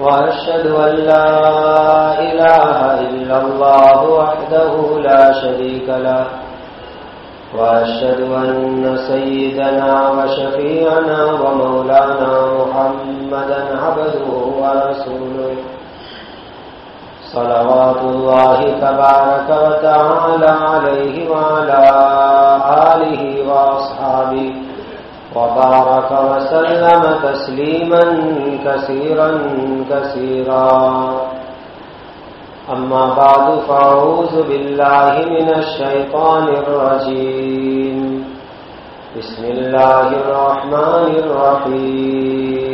وأشهد أن لا إله إلا الله وحده لا شريك له. وأشهد أن سيدنا وشفيعنا ومولانا محمدا عبده ورسوله. صلوات الله تبارك وتعالى عليه وعلى آله وأصحابه. وبارك وسلم تسليما كثيرا كثيرا. أما بعد، فأعوذ بالله من الشيطان الرجيم. بسم الله الرحمن الرحيم.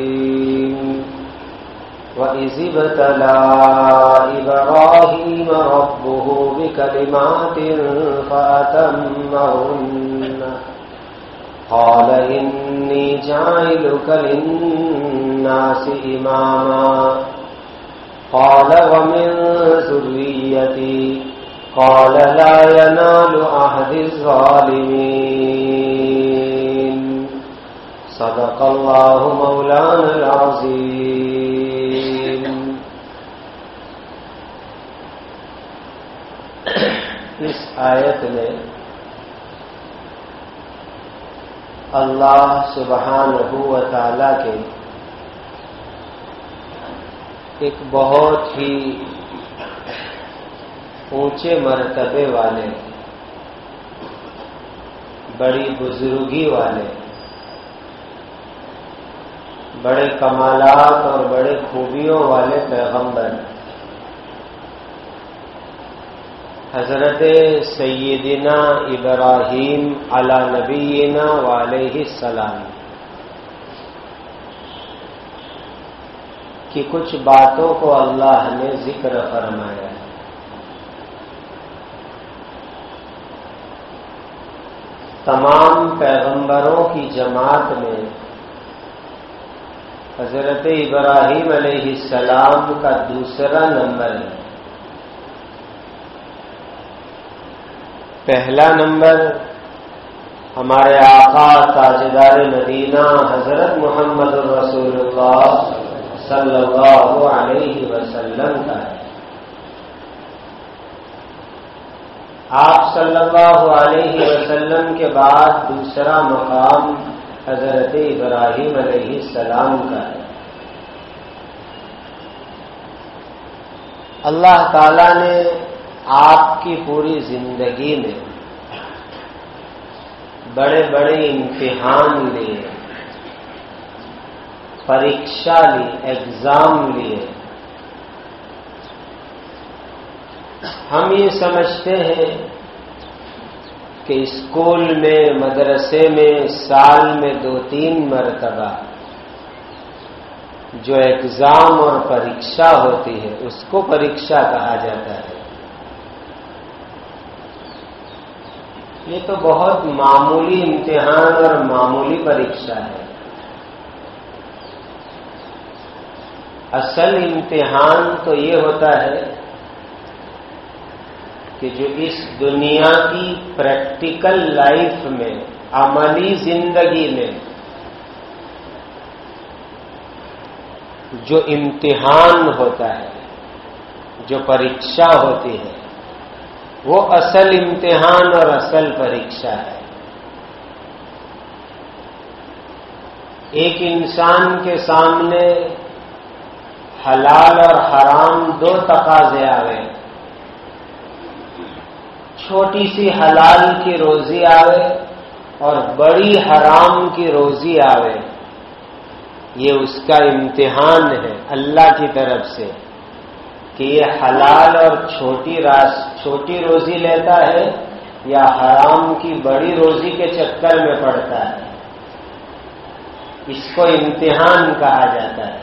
وإذ ابتلى إبراهيم ربه بكلمات فأتمهن. قال إني جعلك للناس إماما. قال ومن ذريتي. قال لا ينال أهد الظالمين. صدق الله مولانا العظيم. اس آیت میں اللہ سبحانہ و تعالی کے ایک بہت ہی اونچے مرتبے والے، بڑی بزرگی والے، بڑے کمالات اور بڑے خوبیوں والے پیغمبر حضرت سیدنا ابراہیم علی نبینا علیہ السلام کی کچھ باتوں کو اللہ نے ذکر فرمایا ہے۔ تمام پیغمبروں کی جماعت میں حضرت ابراہیم علیہ السلام کا دوسرا نمبر ہے۔ پہلا نمبر ہمارے آقا تاجدار مدینہ حضرت محمد الرسول اللہ صلی اللہ علیہ وسلم کا ہے۔ آپ صلی اللہ علیہ وسلم کے بعد دوسرا مقام حضرت ابراہیم علیہ السلام کا ہے۔ اللہ تعالی نے آپ کی پوری زندگی میں بڑے بڑے امتحان لیے پریشا لی، ایگزام لیے۔ ہم یہ سمجھتے ہیں کہ اسکول میں، مدرسے میں سال میں دو تین مرتبہ جو ایگزام اور پریشا ہوتی ہے، اس کو پریشا کہا جاتا ہے۔ یہ تو بہت معمولی امتحان اور معمولی پریشا ہے۔ اصل امتحان تو یہ ہوتا ہے کہ جو اس دنیا کی پریکٹیکل لائف میں، عملی زندگی میں، جو امتحان ہوتا ہے، جو پریشا ہوتی ہے وہ اصل امتحان اور اصل پریشا ہے۔ ایک انسان کے سامنے حلال اور حرام دو تقاضے آئے چھوٹی سی حلال کی روزی آوے اور بڑی حرام کی روزی آوے۔ یہ اس کا امتحان ہے اللہ کی طرف سے۔ کہ یہ حلال اور چھوٹی راس، چھوٹی روزی لیتا ہے یا حرام کی بڑی روزی کے چکر میں پڑتا ہے؟ اس کو امتحان کہا جاتا ہے۔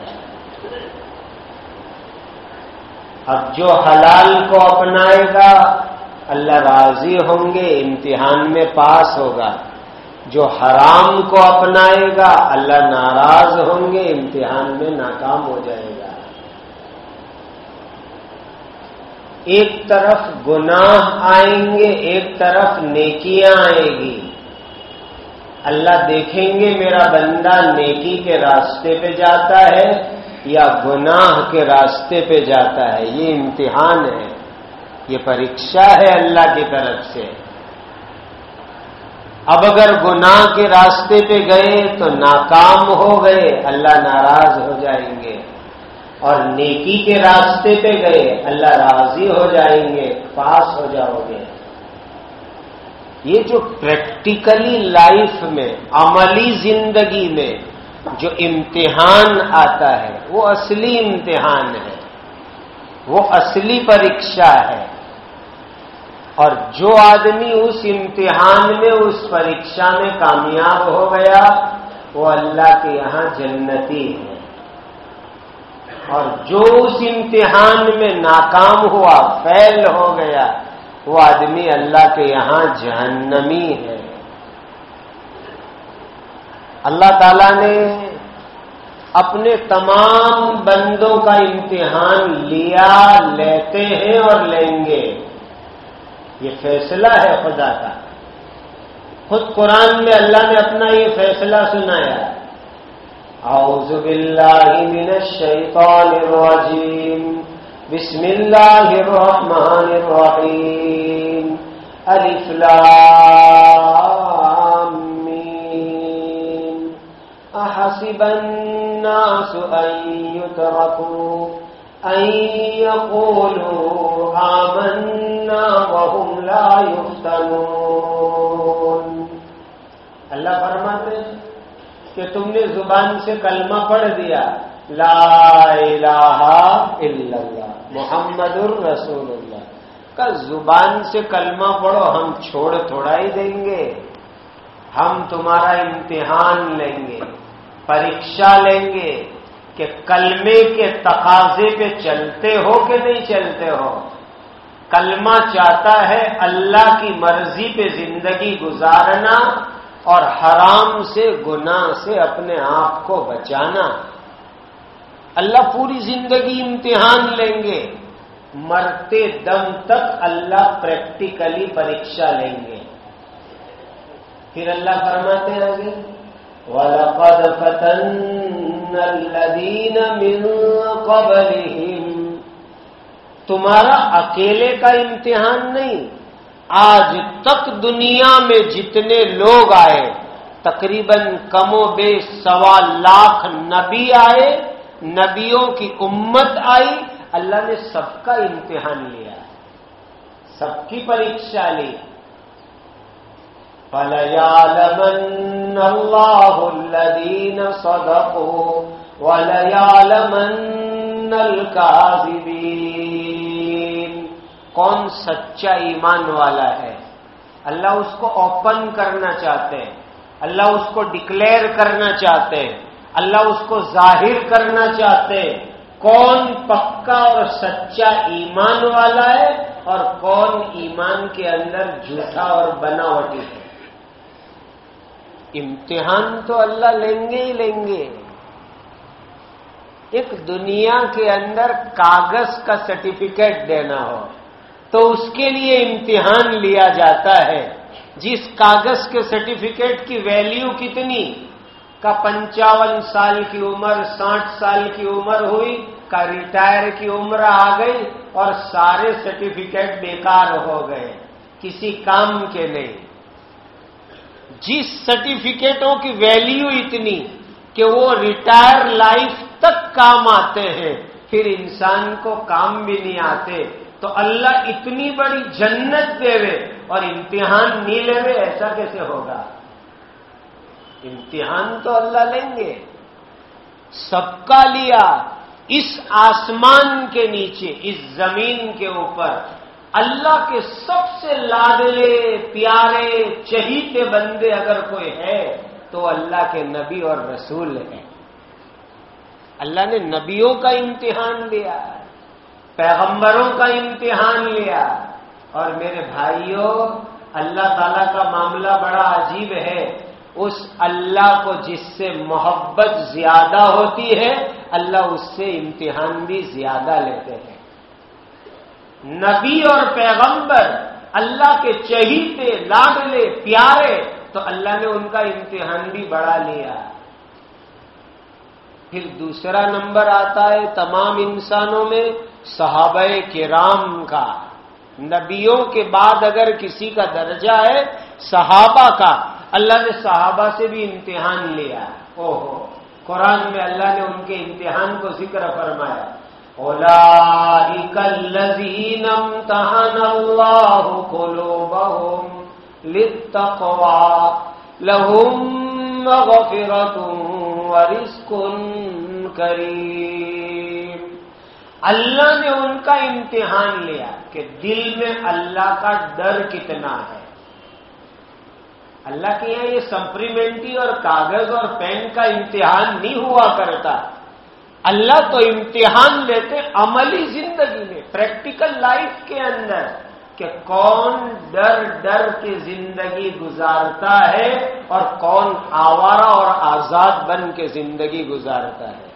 اب جو حلال کو اپنائے گا، اللہ راضی ہوں گے، امتحان میں پاس ہوگا۔ جو حرام کو اپنائے گا، اللہ ناراض ہوں گے، امتحان میں ناکام ہو جائے گا۔ ایک طرف گناہ آئیں گے، ایک طرف نیکیاں آئے گی۔ اللہ دیکھیں گے میرا بندہ نیکی کے راستے پہ جاتا ہے یا گناہ کے راستے پہ جاتا ہے، یہ امتحان ہے۔ یہ پریشا ہے اللہ کی طرف سے۔ اب اگر گناہ کے راستے پہ گئے تو ناکام ہو گئے، اللہ ناراض ہو جائیں گے۔ اور نیکی کے راستے پہ گئے، اللہ راضی ہو جائیں گے، پاس ہو جاؤ گے۔ یہ جو پریکٹیکلی لائف میں، عملی زندگی میں جو امتحان آتا ہے، وہ اصلی امتحان ہے۔ وہ اصلی پریشا ہے۔ اور جو آدمی اس امتحان میں، اس پریشا میں کامیاب ہو گیا، وہ اللہ کے یہاں جنتی ہے۔ اور جو اس امتحان میں ناکام ہوا، فیل ہو گیا، وہ آدمی اللہ کے یہاں جہنمی ہے۔ اللہ تعالی نے اپنے تمام بندوں کا امتحان لیا، لیتے ہیں اور لیں گے۔ یہ فیصلہ ہے خدا کا۔ خود قرآن میں اللہ نے اپنا یہ فیصلہ سنایا۔ أعوذ بالله من الشيطان الرجيم. بسم الله الرحمن الرحيم. ألف لام أحسب الناس أن يتركوا أن يقولوا آمنا وهم لا يفتنون. الله فرماتے کہ تم نے زبان سے کلمہ پڑھ دیا۔ لا الہ الا اللہ۔ محمد الرسول اللہ۔ کا زبان سے کلمہ پڑھو، ہم چھوڑ تھوڑا ہی دیں گے۔ ہم تمہارا امتحان لیں گے پریشا لیں گے کہ کلمے کے تقاضے پہ چلتے ہو کہ نہیں چلتے ہو۔ کلمہ چاہتا ہے اللہ کی مرضی پہ زندگی گزارنا اور حرام سے گناہ سے اپنے آپ کو بچانا۔ اللہ پوری زندگی امتحان لیں گے۔ مرتے دم تک اللہ پریکٹیکلی پریشا لیں گے۔ پھر اللہ فرماتے ہیں آگے، وَلَقَدْ فَتَنَّ الَّذِينَ مِن قَبْلِهِمْ۔ تمہارا اکیلے کا امتحان نہیں آج تک دنیا میں جتنے لوگ آئے، تقریباً کم و بے سوا لاکھ نبی آئے، نبیوں کی امت آئی، اللہ نے سب کا امتحان لیا، سب کی پریشا لی۔ فَلَيَعْلَمَنَّ اللَّهُ الَّذِينَ صَدَقُوا وَلَيَعْلَمَنَّ الْكَاذِبِينَ۔ کون سچا ایمان والا ہے؟ اللہ اس کو اوپن کرنا چاہتے ہیں، اللہ اس کو ڈکلیئر کرنا چاہتے ہیں، اللہ اس کو ظاہر کرنا چاہتے کون پکا اور سچا ایمان والا ہے اور کون ایمان کے اندر جھوٹا اور بناوٹی ہے؟ امتحان تو اللہ لیں گے ہی لیں گے۔ ایک دنیا کے اندر کاغذ کا سرٹیفکیٹ دینا ہو۔ تو اس کے لیے امتحان لیا جاتا ہے۔ جس کاغذ کے سرٹیفکیٹ کی ویلیو کتنی؟ کا پنچاون سال کی عمر، ساٹھ سال کی عمر ہوئی، کا ریٹائر کی عمر آ گئی اور سارے سرٹیفکیٹ بیکار ہو گئے۔ کسی کام کے نہیں جس سرٹیفکیٹوں کی ویلیو اتنی کہ وہ ریٹائر لائف تک کام آتے ہیں، پھر انسان کو کام بھی نہیں آتے۔ تو اللہ اتنی بڑی جنت دے اور امتحان نہیں لے ایسا کیسے ہوگا؟ امتحان تو اللہ لیں گے۔ سب کا لیا اس آسمان کے نیچے، اس زمین کے اوپر۔ اللہ کے سب سے لادلے، پیارے، چہیتے بندے اگر کوئی ہے، تو اللہ کے نبی اور رسول ہیں۔ اللہ نے نبیوں کا امتحان لیا۔ پیغمبروں کا امتحان لیا اور میرے بھائیوں، اللہ تعالی کا معاملہ بڑا عجیب ہے۔ اس اللہ کو جس سے محبت زیادہ ہوتی ہے، اللہ اس سے امتحان بھی زیادہ لیتے ہیں۔ نبی اور پیغمبر اللہ کے چہیتے، لاڈلے، پیارے، تو اللہ نے ان کا امتحان بھی بڑھا لیا۔ پھر دوسرا نمبر آتا ہے تمام انسانوں میں صحابہ کرام کا۔ نبیوں کے بعد اگر کسی کا درجہ ہے صحابہ کا، اللہ نے صحابہ سے بھی امتحان لیا۔ او ہو قرآن میں اللہ نے ان کے امتحان کو ذکر فرمایا۔ اولا الذین امتحن اللہ قلوبهم للتقوى لهم مغفرة ورزق کریم اللہ نے ان کا امتحان لیا کہ دل میں اللہ کا ڈر کتنا ہے۔ اللہ کے یہاں یہ سپلیمنٹری اور کاغذ اور پین کا امتحان نہیں ہوا کرتا۔ اللہ تو امتحان لیتے عملی زندگی میں، پریکٹیکل لائف کے اندر۔ کہ کون ڈر ڈر کے زندگی گزارتا ہے اور کون آوارہ اور آزاد بن کے زندگی گزارتا ہے۔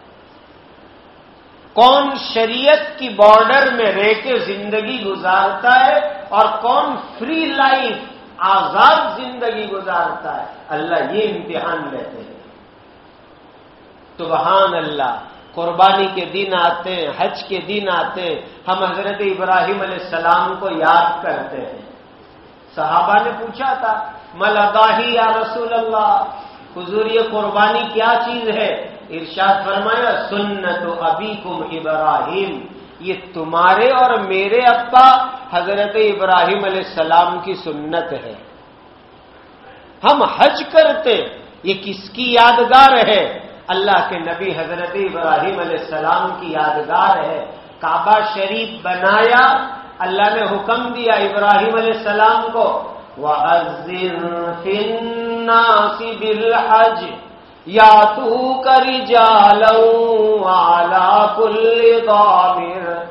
کون شریعت کی بارڈر میں رہ کے زندگی گزارتا ہے اور کون فری لائف آزاد زندگی گزارتا ہے۔ اللہ یہ امتحان لیتے ہیں۔ سبحان اللہ۔ قربانی کے دن آتے ہیں، حج کے دن آتے ہیں۔ ہم حضرت ابراہیم علیہ السلام کو یاد کرتے ہیں۔ صحابہ نے پوچھا تھا ملگاہی یا رسول اللہ؟ حضور، یہ قربانی کیا چیز ہے؟ ارشاد فرمایا، سنت ابھی کم ابراہیم۔ یہ تمہارے اور میرے ابا حضرت ابراہیم علیہ السلام کی سنت ہے۔ ہم حج کرتے یہ کس کی یادگار ہے؟ اللہ کے نبی حضرت ابراہیم علیہ السلام کی یادگار ہے، کعبہ شریف بنایا، اللہ نے حکم دیا ابراہیم علیہ السلام کو بِالْحَجِ یا تو کری جالو ضامر۔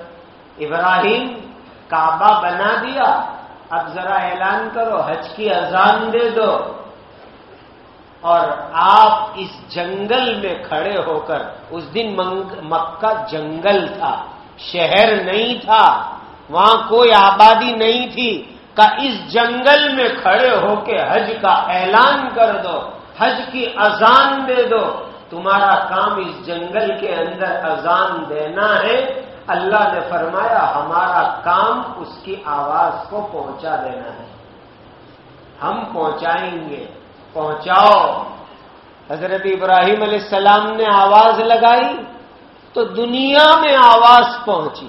ابراہیم، کعبہ بنا دیا، اب ذرا اعلان کرو، حج کی اذان دے دو۔ اور آپ اس جنگل میں کھڑے ہو کر، اس دن مکہ جنگل تھا، شہر نہیں تھا، وہاں کوئی آبادی نہیں تھی کا اس جنگل میں کھڑے ہو کے حج کا اعلان کر دو، حج کی اذان دے دو۔ تمہارا کام اس جنگل کے اندر اذان دینا ہے۔ اللہ نے فرمایا، ہمارا کام اس کی آواز کو پہنچا دینا ہے۔ ہم پہنچائیں گے۔ پہنچاؤ۔ حضرت ابراہیم علیہ السلام نے آواز لگائی تو دنیا میں آواز پہنچی۔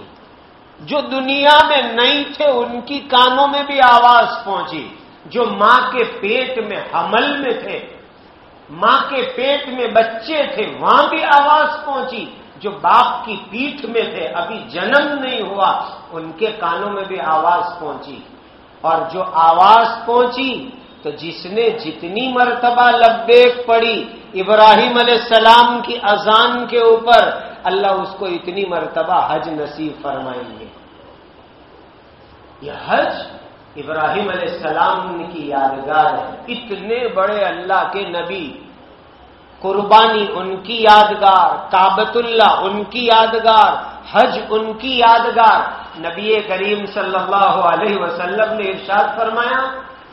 جو دنیا میں نہیں تھے، ان کی کانوں میں بھی آواز پہنچی۔ جو ماں کے پیٹ میں حمل میں تھے، ماں کے پیٹ میں بچے تھے، وہاں بھی آواز پہنچی۔ جو باپ کی پیٹھ میں تھے، ابھی جنم نہیں ہوا، ان کے کانوں میں بھی آواز پہنچی۔ اور جو آواز پہنچی تو جس نے جتنی مرتبہ لبیک پڑی ابراہیم علیہ السلام کی اذان کے اوپر، اللہ اس کو اتنی مرتبہ حج نصیب فرمائیں گے۔ یہ حج ابراہیم علیہ السلام کی یادگار ہے۔ اتنے بڑے اللہ کے نبی، قربانی ان کی یادگار کابت اللہ ان کی یادگار، حج ان کی یادگار۔ نبی کریم صلی اللہ علیہ وسلم نے ارشاد فرمایا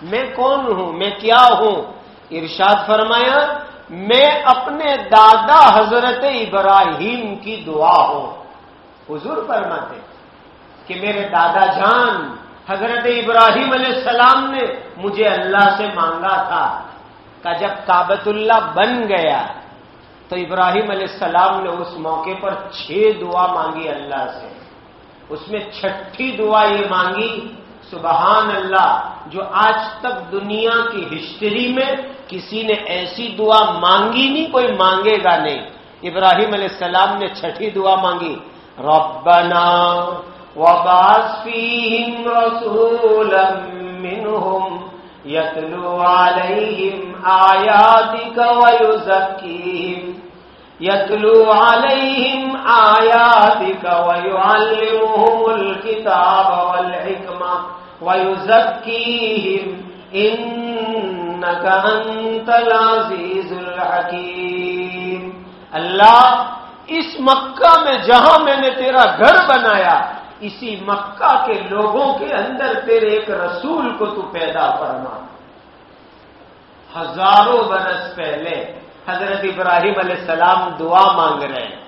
میں کون ہوں؟ میں کیا ہوں؟ ارشاد فرمایا، میں اپنے دادا حضرت ابراہیم کی دعا ہوں۔ حضور فرماتے کہ میرے دادا جان، حضرت ابراہیم علیہ السلام نے مجھے اللہ سے مانگا تھا۔ کہ جب کابت اللہ بن گیا، تو ابراہیم علیہ السلام نے اس موقع پر چھ دعا مانگی اللہ سے۔ اس میں چھٹی دعا یہ مانگی سبحان اللہ، جو آج تک دنیا کی ہسٹری میں کسی نے ایسی دعا مانگی نہیں، کوئی مانگے گا نہیں۔ ابراہیم علیہ السلام نے چھٹی دعا مانگی، ربنا وباس فیہم رسولا منہم، یتلو علیہم آیاتک ویزکیہم، یتلو علیہم آیاتک ویعلمہم الكتاب والحکمہ۔ ويزكيهم إنك أنت العزيز الحكيم۔ اللہ، اس مکہ میں جہاں میں نے تیرا گھر بنایا، اسی مکہ کے لوگوں کے اندر تیرے ایک رسول کو تو پیدا فرما۔ ہزاروں برس پہلے حضرت ابراہیم علیہ السلام دعا مانگ رہے ہیں۔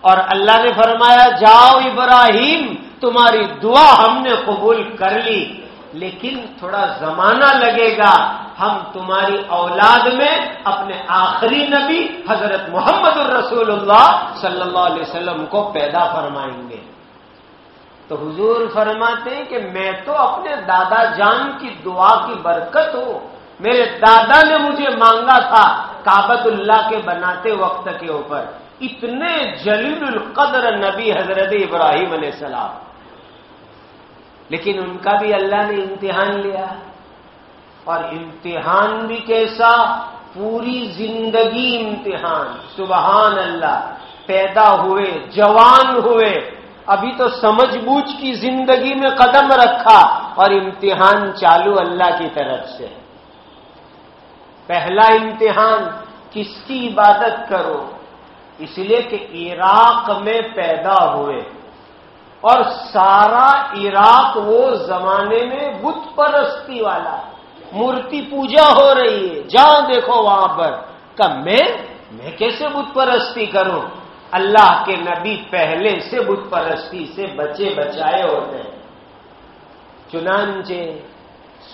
اور اللہ نے فرمایا، جاؤ ابراہیم، تمہاری دعا ہم نے قبول کر لی۔ لیکن تھوڑا زمانہ لگے گا، ہم تمہاری اولاد میں اپنے آخری نبی حضرت محمد الرسول اللہ صلی اللہ علیہ وسلم کو پیدا فرمائیں گے۔ تو حضور فرماتے ہیں کہ میں تو اپنے دادا جان کی دعا کی برکت ہوں۔ میرے دادا نے مجھے مانگا تھا کابت اللہ کے بناتے وقت کے اوپر۔ اتنے جلیل القدر نبی حضرت ابراہیم علیہ السلام۔ لیکن ان کا بھی اللہ نے امتحان لیا اور امتحان بھی کیسا؟ پوری زندگی امتحان، سبحان اللہ، پیدا ہوئے، جوان ہوئے، ابھی تو سمجھ بوجھ کی زندگی میں قدم رکھا اور امتحان چالو اللہ کی طرف سے۔ پہلا امتحان، کس کی عبادت کرو؟ اس لیے کہ عراق میں پیدا ہوئے۔ اور سارا عراق وہ زمانے میں بت پرستی والا مورتی پوجا ہو رہی ہے۔ جہاں دیکھو وہاں پر۔ کب میں میں کیسے بت پرستی کروں؟ اللہ کے نبی پہلے سے بت پرستی سے بچے بچائے ہوتے ہیں۔ چنانچہ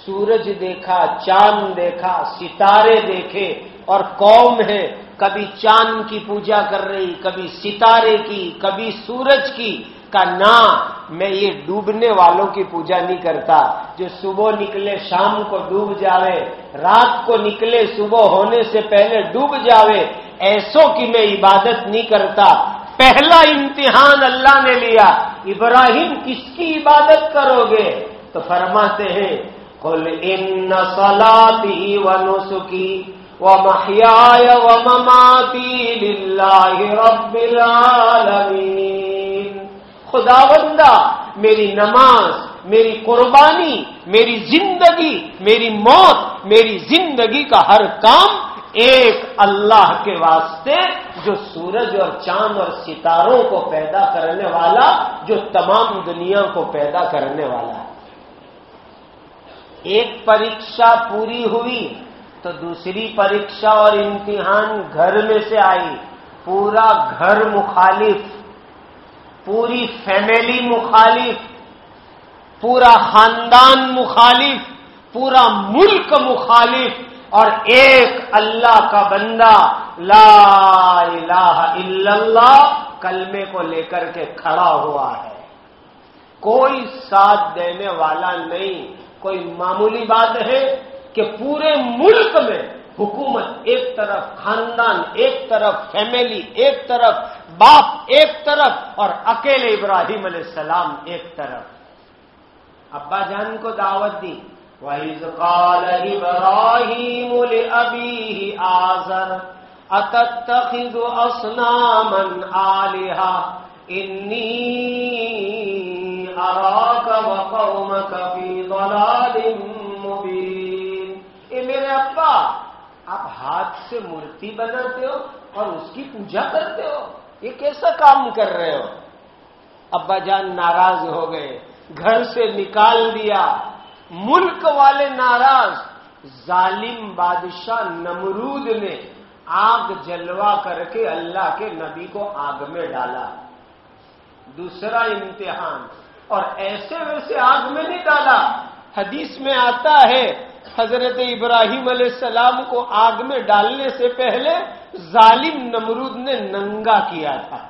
سورج دیکھا، چاند دیکھا، ستارے دیکھے اور قوم ہے۔ کبھی چاند کی پوجا کر رہی، کبھی ستارے کی، کبھی سورج کی۔ کا نہ میں یہ ڈوبنے والوں کی پوجا نہیں کرتا جو صبح نکلے شام کو ڈوب جاوے، رات کو نکلے صبح ہونے سے پہلے ڈوب جاوے، ایسوں کی میں عبادت نہیں کرتا۔ پہلا امتحان اللہ نے لیا۔ ابراہیم کس کی عبادت کرو گے؟ تو فرماتے ہیں کل ان سلاتی و نسخی و محیا و مماتی رب العالمین۔ خدا بندہ میری نماز، میری قربانی، میری زندگی، میری موت، میری زندگی کا ہر کام ایک اللہ کے واسطے جو سورج اور چاند اور ستاروں کو پیدا کرنے والا، جو تمام دنیا کو پیدا کرنے والا ہے۔ ایک پریشا پوری ہوئی تو دوسری پریشا اور امتحان گھر میں سے آئی، پورا گھر مخالف۔ پوری فیملی مخالف، پورا خاندان مخالف، پورا ملک مخالف اور ایک اللہ کا بندہ لا الہ الا اللہ کلمے کو لے کر کے کھڑا ہوا ہے۔ کوئی ساتھ دینے والا نہیں، کوئی معمولی بات ہے کہ پورے ملک میں حکومت ایک طرف، خاندان ایک طرف، فیملی ایک طرف، باپ ایک طرف اور اکیلے ابراہیم علیہ السلام ایک طرف۔ ابا جان کو دعوت دی۔ وحیض قال ابراہیم ابھی آزر اتخذ اصناما آلہا انی اراک وقومک فی ضلال مبین اے میرے ابا آپ ہاتھ سے مورتی بناتے ہو اور اس کی پوجا کرتے ہو یہ کیسا کام کر رہے ہو؟ ابا جان ناراض ہو گئے، گھر سے نکال دیا۔ ملک والے ناراض۔ ظالم بادشاہ نمرود نے آگ جلوا کر کے اللہ کے نبی کو آگ میں ڈالا۔ دوسرا امتحان۔ اور ایسے ویسے آگ میں نہیں ڈالا۔ حدیث میں آتا ہے حضرت ابراہیم علیہ السلام کو آگ میں ڈالنے سے پہلے ظالم نمرود نے ننگا کیا تھا۔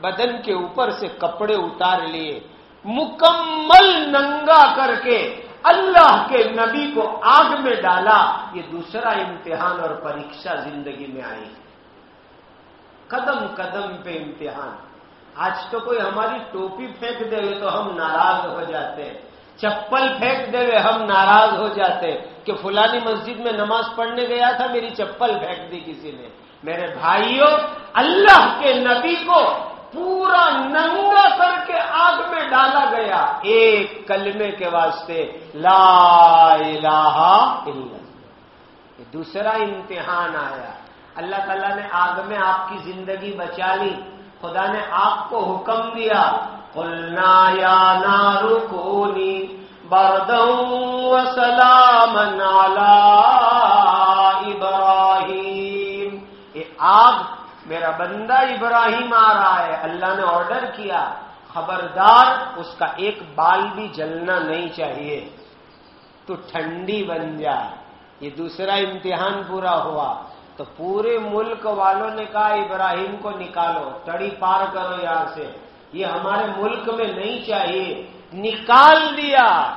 بدن کے اوپر سے کپڑے اتار لیے۔ مکمل ننگا کر کے اللہ کے نبی کو آگ میں ڈالا۔ یہ دوسرا امتحان اور پریشا زندگی میں آئی۔ قدم قدم پہ امتحان۔ آج تو کوئی ہماری ٹوپی پھینک دے تو ہم ناراض ہو جاتے ہیں۔ چپل پھینک دے ہوئے ہم ناراض ہو جاتے کہ فلانی مسجد میں نماز پڑھنے گیا تھا، میری چپل پھینک دی کسی نے۔ میرے بھائیوں، اللہ کے نبی کو پورا ننگا کر کے آگ میں ڈالا گیا ایک کلمے کے واسطے، لا الہ الا دوسرا امتحان آیا۔ اللہ تعالیٰ نے آگ میں آپ کی زندگی بچا لی۔ خدا نے آپ کو حکم دیا قلنا یا نارو کونی بردوں سلام نالا ابراہیم یہ آگ میرا بندہ ابراہیم آ رہا ہے، اللہ نے آرڈر کیا۔ خبردار، اس کا ایک بال بھی جلنا نہیں چاہیے۔ تو ٹھنڈی بن جا۔ یہ دوسرا امتحان پورا ہوا۔ تو پورے ملک والوں نے کہا، ابراہیم کو نکالو، تڑی پار کرو یہاں سے۔ یہ ہمارے ملک میں نہیں چاہیے۔ نکال دیا۔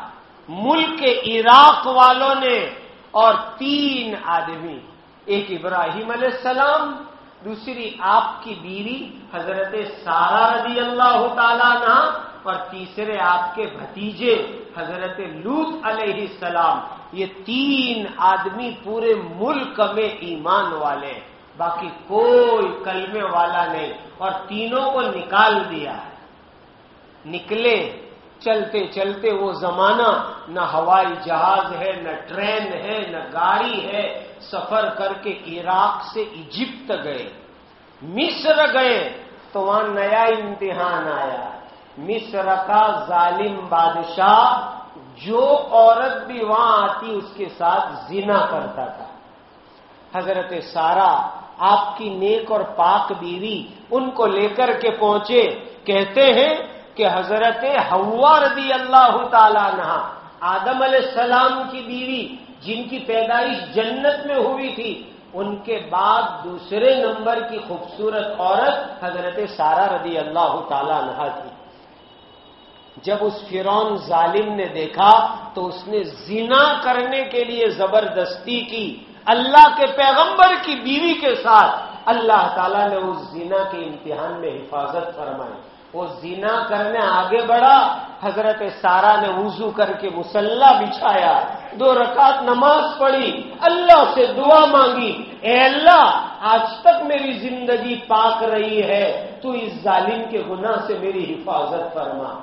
ملک عراق والوں نے اور تین آدمی۔ ایک ابراہیم علیہ السلام، دوسری آپ کی بیوی حضرت سارا رضی اللہ تعالیٰ نہ اور تیسرے آپ کے بھتیجے حضرت لوت علیہ السلام۔ یہ تین آدمی پورے ملک میں ایمان والے ہیں۔ باقی کوئی کلمے والا نہیں اور تینوں کو نکال دیا نکلے، چلتے چلتے وہ زمانہ نہ ہوائی جہاز ہے، نہ ٹرین ہے، نہ گاڑی ہے، سفر کر کے عراق سے ایجپت گئے۔ مصر گئے تو وہاں نیا امتحان آیا۔ مصر کا ظالم بادشاہ جو عورت بھی وہاں آتی، اس کے ساتھ زنا کرتا تھا۔ حضرت سارا آپ کی نیک اور پاک بیوی ان کو لے کر کے پہنچے، کہتے ہیں کہ حضرت ہوا رضی اللہ تعالی نہ آدم علیہ السلام کی بیوی جن کی پیدائش جنت میں ہوئی تھی، ان کے بعد دوسرے نمبر کی خوبصورت عورت حضرت سارا رضی اللہ تعالی نہ تھی۔ جب اس فرون ظالم نے دیکھا تو اس نے زنا کرنے کے لیے زبردستی کی۔ اللہ کے پیغمبر کی بیوی کے ساتھ اللہ تعالیٰ نے اس زنا کے امتحان میں حفاظت فرمائی۔ وہ زنا کرنے آگے بڑھا، حضرت سارا نے وضو کر کے مسلح بچھایا، دو رکعت نماز پڑھی، اللہ سے دعا مانگی، اے اللہ، آج تک میری زندگی پاک رہی ہے، تو اس ظالم کے گناہ سے میری حفاظت فرما۔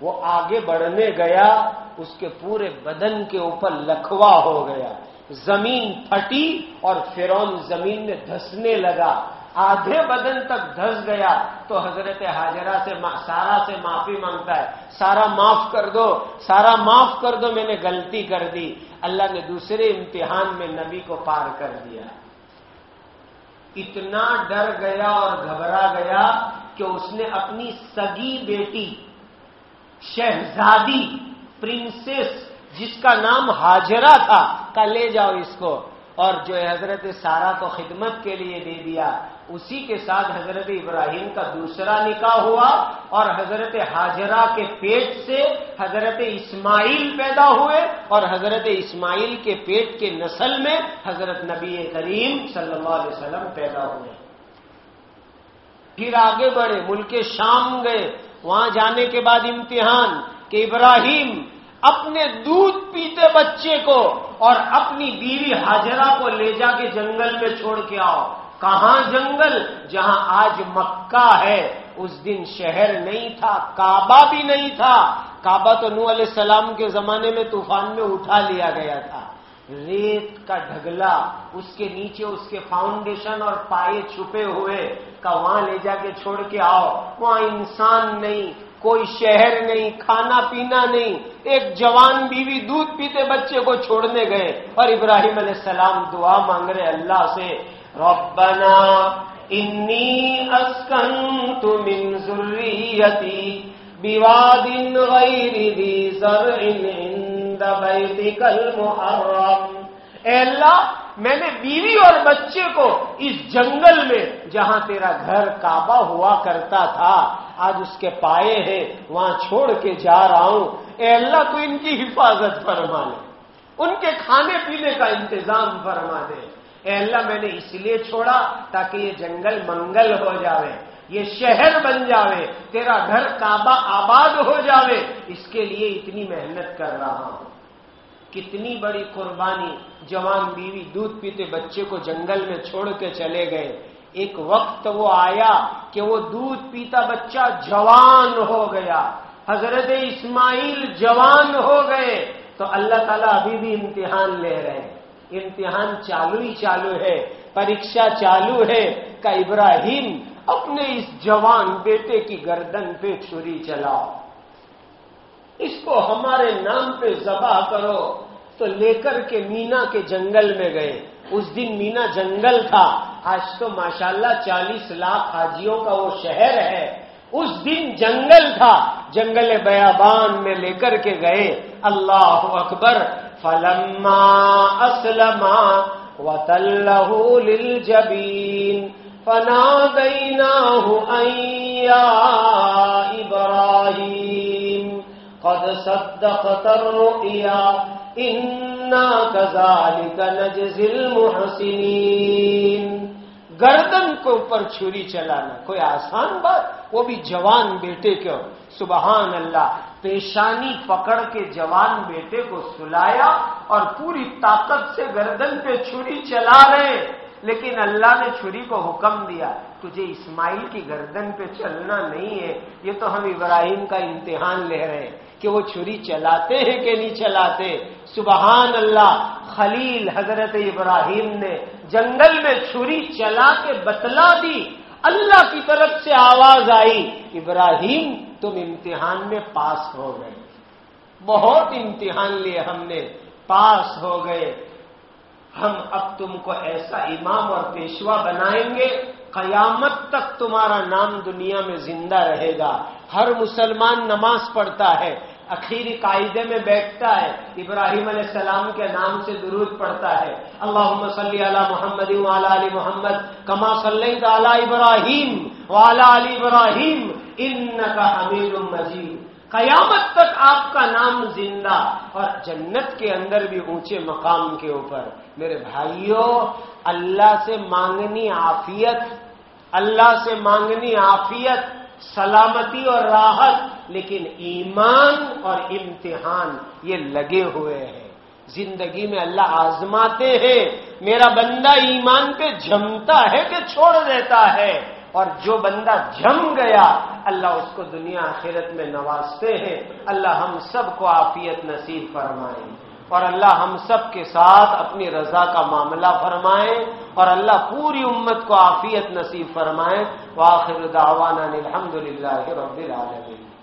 وہ آگے بڑھنے گیا، اس کے پورے بدن کے اوپر لکھوا ہو گیا۔ زمین پھٹی اور فرون زمین میں دھسنے لگا۔ آدھے بدن تک دھس گیا تو حضرت حاجرہ سے سارا سے معافی مانگتا ہے۔ سارا معاف کر دو۔ سارا معاف کر دو، میں نے غلطی کر دی۔ اللہ نے دوسرے امتحان میں نبی کو پار کر دیا۔ اتنا ڈر گیا اور گھبرا گیا کہ اس نے اپنی سگی بیٹی شہزادی پرنسس جس کا نام حاجرہ تھا کا لے جاؤ اس کو۔ اور جو حضرت سارا کو خدمت کے لیے دے دیا، اسی کے ساتھ حضرت ابراہیم کا دوسرا نکاح ہوا۔ اور حضرت حاجرہ کے پیٹ سے حضرت اسماعیل پیدا ہوئے۔ اور حضرت اسماعیل کے پیٹ کے نسل میں حضرت نبی کریم صلی اللہ علیہ وسلم پیدا ہوئے۔ پھر آگے بڑھے، ملک شام گئے۔ وہاں جانے کے بعد امتحان کہ ابراہیم اپنے دودھ پیتے بچے کو اور اپنی بیوی حاجرہ کو لے جا کے جنگل میں چھوڑ کے آؤ۔ کہاں جنگل؟ جہاں آج مکہ ہے۔ اس دن شہر نہیں تھا، کعبہ بھی نہیں تھا۔ کعبہ تو نو علیہ السلام کے زمانے میں طوفان میں اٹھا لیا گیا تھا۔ ریت کا ڈھگلا، اس کے نیچے اس کے فاؤنڈیشن اور پائے چھپے ہوئے کا وہاں لے جا کے چھوڑ کے آؤ۔ وہاں انسان نہیں کوئی شہر نہیں، کھانا پینا نہیں، ایک جوان بیوی دودھ پیتے بچے کو چھوڑنے گئے۔ اور ابراہیم علیہ السلام دعا مانگ رہے اللہ سے، ربنا انی اسکنت من ذریتی بواد غیر ذی زرع عند بیتک المحرم۔ اے اللہ میں نے بیوی اور بچے کو اس جنگل میں جہاں تیرا گھر کعبہ ہوا کرتا تھا، آج اس کے پائے ہیں، وہاں چھوڑ کے جا رہا ہوں۔ اے اللہ، تو ان کی حفاظت فرما لے۔ ان کے کھانے پینے کا انتظام فرما دے۔ اے اللہ، میں نے اس لیے چھوڑا تاکہ یہ جنگل منگل ہو جاوے، یہ شہر بن جاوے، تیرا گھر کعبہ آباد ہو جاوے۔ اس کے لیے اتنی محنت کر رہا ہوں۔ کتنی بڑی قربانی جوان بیوی دودھ پیتے بچے کو جنگل میں چھوڑ کے چلے گئے۔ ایک وقت وہ آیا کہ وہ دودھ پیتا بچہ جوان ہو گیا۔ حضرت اسماعیل جوان ہو گئے۔ تو اللہ تعالیٰ ابھی بھی امتحان لے رہے ہیں۔ امتحان چالو ہی چالو ہے۔ پریشا چالو ہے۔ کہ ابراہیم اپنے اس جوان بیٹے کی گردن پہ چھری چلاؤ۔ اس کو ہمارے نام پہ ذبح کرو۔ تو لے کر کے مینا کے جنگل میں گئے۔ اس دن مینا جنگل تھا۔ آج تو ماشاءاللہ چالیس لاکھ حاجیوں کا وہ شہر ہے۔ اس دن جنگل تھا۔ جنگل بیابان میں لے کر کے گئے۔ اللہ اکبر۔ فلما اسلما وطلہ للجبین۔ فنادیناہ ایا ابراہیم۔ قد صدقت الرؤیا۔ محسنین گردن کو اوپر چھری چلانا کوئی آسان بات؟ وہ بھی جوان بیٹے کے سبحان اللہ، پیشانی پکڑ کے جوان بیٹے کو سلایا اور پوری طاقت سے گردن پہ چھری چلا رہے۔ لیکن اللہ نے چھری کو حکم دیا، تجھے اسماعیل کی گردن پہ چلنا نہیں ہے۔ یہ تو ہم ابراہیم کا امتحان لے رہے ہیں کہ وہ چھری چلاتے ہیں کہ نہیں چلاتے۔ سبحان اللہ، خلیل حضرت ابراہیم نے جنگل میں چھری چلا کے بتلا دی۔ اللہ کی طرف سے آواز آئی، ابراہیم، تم امتحان میں پاس ہو گئے۔ بہت امتحان لیے ہم نے، پاس ہو گئے۔ ہم اب تم کو ایسا امام اور پیشوا بنائیں گے، قیامت تک تمہارا نام دنیا میں زندہ رہے گا۔ ہر مسلمان نماز پڑھتا ہے، اخیری قاعدے میں بیٹھتا ہے، ابراہیم علیہ السلام کے نام سے درود پڑتا ہے۔ اللہ صلی علی محمد علی محمد، کما صلی تعالی ابراہیم والا علی ابراہیم ان کا حمیر مجید۔ قیامت تک آپ کا نام زندہ اور جنت کے اندر بھی اونچے مقام کے اوپر۔ میرے بھائیوں اللہ سے مانگنی عافیت، اللہ سے مانگنی عافیت، سلامتی اور راحت، لیکن ایمان اور امتحان یہ لگے ہوئے ہیں۔ زندگی میں اللہ آزماتے ہیں۔ میرا بندہ ایمان پہ جمتا ہے کہ چھوڑ دیتا ہے، اور جو بندہ جم گیا اللہ اس کو دنیا آخرت میں نوازتے ہیں۔ اللہ ہم سب کو عافیت نصیب فرمائیں اور اللہ ہم سب کے ساتھ اپنی رضا کا معاملہ فرمائیں اور اللہ پوری امت کو عافیت نصیب فرمائیں واخر دعوانا الحمد للہ رب العالمین۔